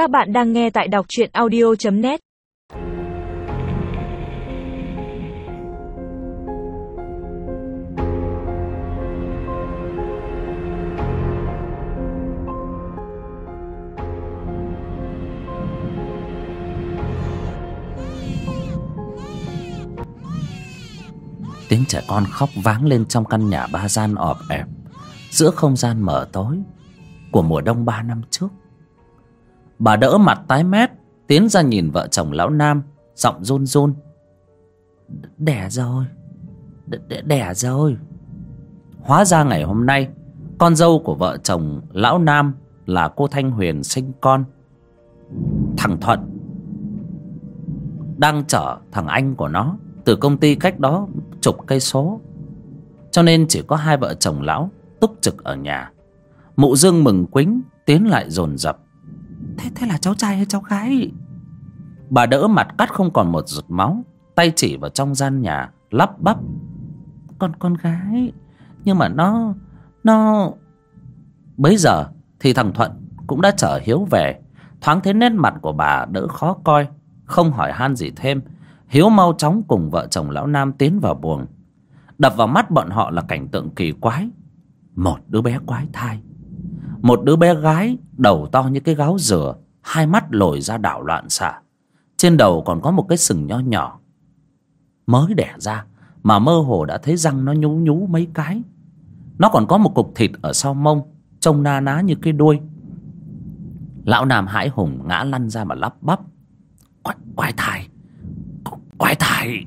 Các bạn đang nghe tại đọc truyện audio.net Tiếng trẻ con khóc váng lên trong căn nhà ba gian ọp ẹp, Giữa không gian mở tối Của mùa đông ba năm trước. Bà đỡ mặt tái mét Tiến ra nhìn vợ chồng lão Nam Giọng run run. Đẻ rồi Đẻ, đẻ rồi. Hóa ra ngày hôm nay Con dâu của vợ chồng lão Nam Là cô Thanh Huyền sinh con. Thằng Thuận Đang chở thằng anh của nó Từ công ty cách đó chục cây số. Cho nên chỉ có hai vợ chồng lão Túc trực ở nhà. Mụ Dương mừng quính Tiến lại dồn dập. Thế thế là cháu trai hay cháu gái? Bà đỡ mặt cắt không còn một giọt máu, Tay chỉ vào trong gian nhà, Lắp bắp. Con con gái, Nhưng mà nó Nó, Bấy giờ thì thằng Thuận Cũng đã chở Hiếu về. Thoáng thấy nét mặt của bà đỡ khó coi, Không hỏi han gì thêm. Hiếu mau chóng cùng vợ chồng lão Nam tiến vào buồng. Đập vào mắt bọn họ là cảnh tượng kỳ quái. Một đứa bé quái thai. Một đứa bé gái Đầu to như cái gáo dừa Hai mắt lồi ra đảo loạn xạ. Trên đầu còn có một cái sừng nho nhỏ. Mới đẻ ra Mà mơ hồ đã thấy răng nó nhú nhú mấy cái. Nó còn có một cục thịt ở sau mông Trông na ná như cái đuôi. Lão Nam hãi hùng ngã lăn ra mà lắp bắp. Quái, quái thai Quái thai.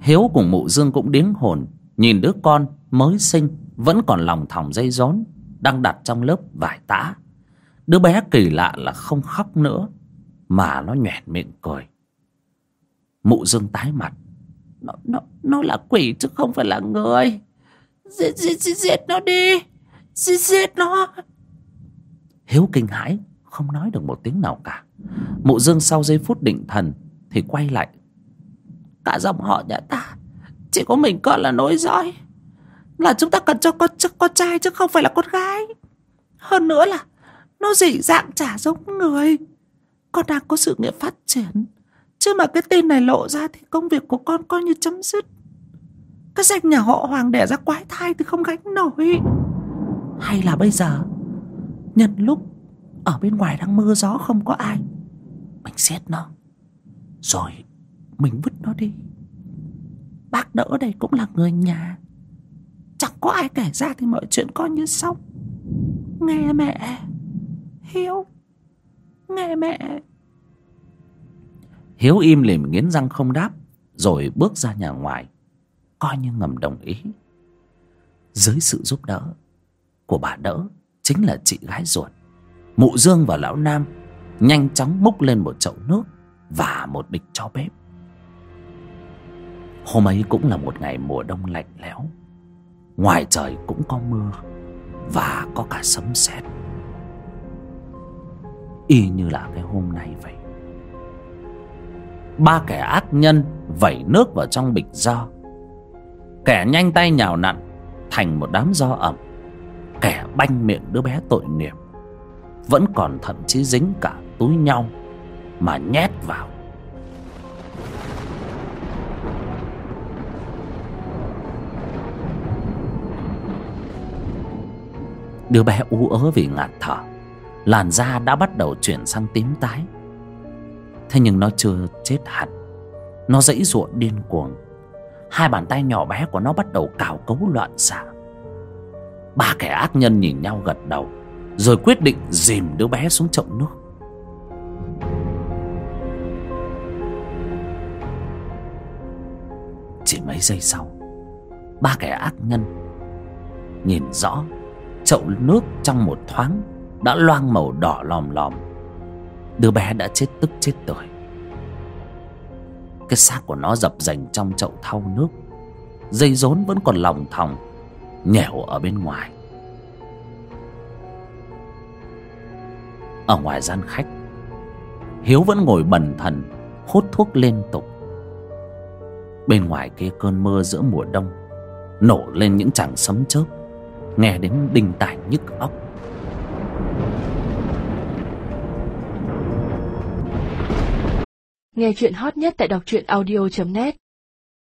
Hiếu cùng mụ Dương cũng điếng hồn Nhìn đứa con mới sinh Vẫn còn lòng thòng dây rốn đang đặt trong lớp vải tã. Đứa bé kỳ lạ là không khóc nữa Mà nó nhoẻn miệng cười. Mụ Dương tái mặt. Nó, nó, nó là quỷ chứ không phải là người. Giết, giết, giết, giết nó đi. Giết, giết nó. Hiếu kinh hãi Không nói được một tiếng nào cả. Mụ Dương sau giây phút định thần Thì quay lại. Cả dòng họ nhà ta Chỉ có mình con là nối dõi. Là chúng ta cần cho con, cho con trai chứ không phải là con gái. Hơn nữa là Nó dị dạng chả giống người. Con đang có sự nghiệp phát triển. Chứ mà cái tin này lộ ra Thì công việc của con coi như chấm dứt. Cái danh nhà họ Hoàng đẻ ra quái thai Thì không gánh nổi. Hay là bây giờ Nhân lúc Ở bên ngoài đang mưa gió không có ai Mình giết nó Rồi mình vứt nó đi. Bác đỡ đây cũng là người nhà. Chẳng có ai kể ra Thì mọi chuyện coi như xong. Nghe mẹ, Hiếu. Nghe mẹ. Hiếu im lìm nghiến răng không đáp, Rồi bước ra nhà ngoài, Coi như ngầm đồng ý. Dưới sự giúp đỡ Của bà đỡ, Chính là chị gái ruột, Mụ Dương và lão Nam Nhanh chóng múc lên một chậu nước Và một bịch cho bếp. Hôm ấy cũng là một ngày mùa đông lạnh lẽo. Ngoài trời cũng có mưa Và có cả sấm sét. Y như là cái hôm nay vậy. Ba kẻ ác nhân vẩy nước vào trong bịch do. Kẻ nhanh tay nhào nặn Thành một đám do ẩm. Kẻ banh miệng đứa bé tội nghiệp. Vẫn còn thậm chí dính cả túi nhau Mà nhét vào. Đứa bé ú ớ vì ngạt thở. Làn da đã bắt đầu chuyển sang tím tái. Thế nhưng nó chưa chết hẳn. Nó dãy ruộng điên cuồng. Hai bàn tay nhỏ bé của nó bắt đầu cào cấu loạn xạ. Ba kẻ ác nhân nhìn nhau gật đầu, Rồi quyết định dìm đứa bé xuống chậu nước. Chỉ mấy giây sau, Ba kẻ ác nhân Nhìn rõ chậu nước trong một thoáng đã loang màu đỏ lòm lòm. Đứa bé đã chết tức chết tưởi. Cái xác của nó dập dành trong chậu thau nước, dây rốn vẫn còn lòng thòng nhẻo ở bên ngoài. Ở ngoài gian khách, hiếu vẫn ngồi bần thần, hút thuốc liên tục. Bên ngoài kia cơn mưa giữa mùa đông, nổ lên những chàng sấm chớp nghe đến đinh tai nhức óc. Nghe chuyện hot nhất tại đọc truyện audio.net